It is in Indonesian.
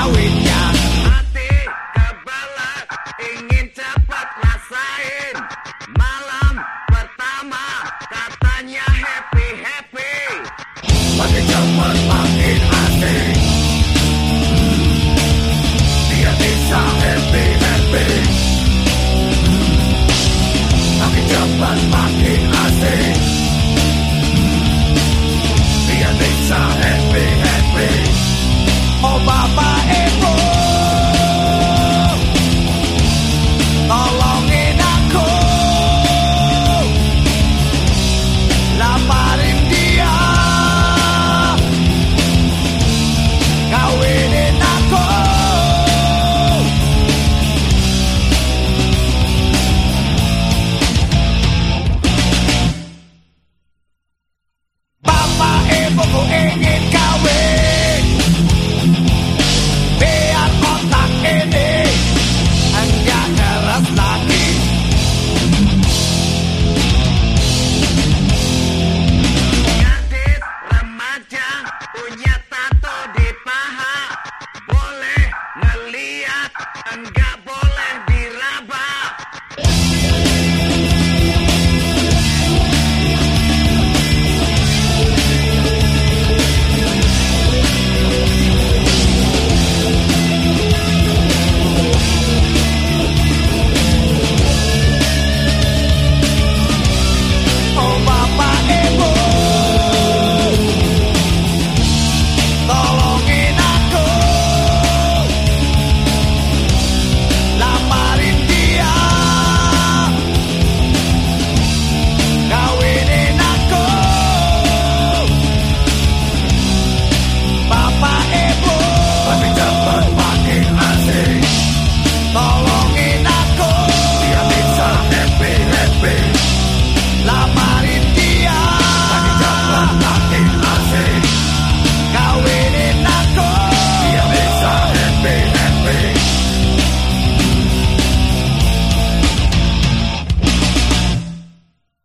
sawitnya Hati kebal, ingin cepat rasain. Malam pertama katanya happy-happy Pakai jaman singing.